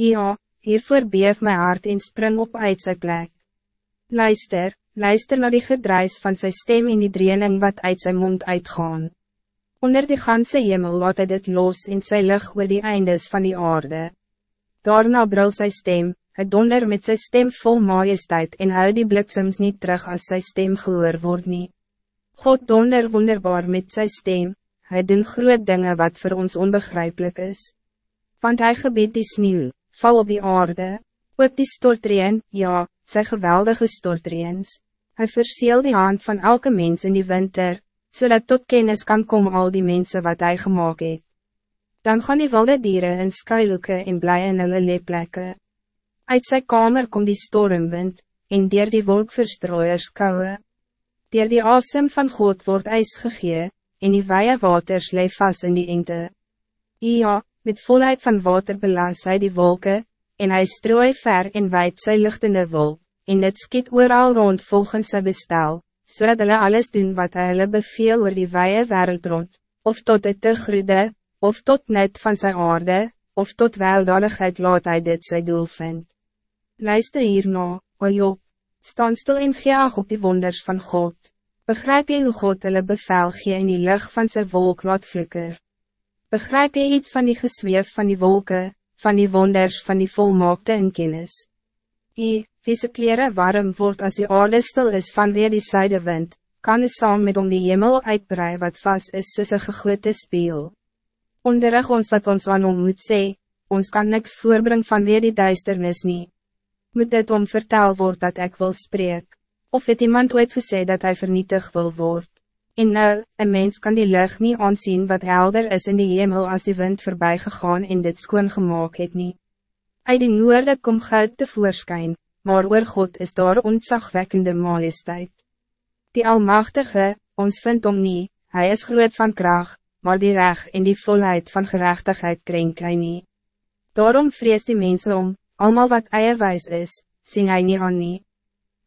Ja, hiervoor beef my hart en spring op uit sy plek. Luister, luister naar die gedruis van zijn stem in die driening wat uit zijn mond uitgaan. Onder die ganse hemel laat hy dit los in sy lig oor die eindes van die aarde. Daarna brul sy stem, hy donder met sy stem vol majesteit en hou die bliksems niet terug als sy stem gehoor word nie. God donder wonderbaar met sy stem, hy doen groot dingen wat voor ons onbegrijpelijk is. Want hij gebiedt die sneeuw, val op die aarde, ook die stortreen, ja, sy geweldige stortreens. Hij verseel die hand van elke mens in die winter, zodat tot kennis kan komen al die mensen wat hij gemaakt heeft. Dan gaan die wilde dieren in skuilhoeke en bly in hulle leeplekke. Uit sy kamer kom die stormwind, en dier die wolkverstrooiers koue. Dier die asem van God wordt ijs gegee, en die weie waters leef vast in die engte. Ja, met volheid van water belas hy die wolken, en hij strooi ver en wijd sy lichtende wolk, en het skiet ooral rond volgens sy bestel, zodat so hulle alles doen wat hy hulle beveel oor die weie wereld rond, of tot het te groede, of tot net van zijn aarde, of tot weldadigheid laat hij dit zijn doel vindt. Luister hierna, o Job, staan stil en gee ag op die wonders van God. Begrijp je hoe God hulle bevel gee in die lucht van zijn wolk laat flikker? Begrijp je iets van die gesweef van die wolken, van die wonders van die volmaakte in kennis? I, wie se kleren warm wordt als die aarde stil is van weer die zuidenwind, kan is saam met om die hemel uitbrei wat vast is soos een gegote speel. Onderrig ons wat ons aan hom moet sê, ons kan niks voorbring van weer die duisternis nie. Moet dit om vertel word dat ik wil spreek, of het iemand ooit gesê dat hij vernietig wil word. En nou, een mens kan die lucht niet aansien wat helder is in die hemel als die wind voorbij gegaan en dit skoon gemaakt het nie. Uit die noorde kom goud tevoorschijn, maar oor God is daar ontzagwekkende majesteit. Die Almachtige, ons vindt om nie, hij is groot van kracht, maar die reg en die volheid van gerechtigheid krenk hy nie. Daarom vrees die mensen om, allemaal wat eierwijs is, sien hy nie aan nie.